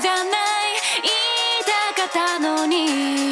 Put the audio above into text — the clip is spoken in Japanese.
じゃない。言いたかったのに。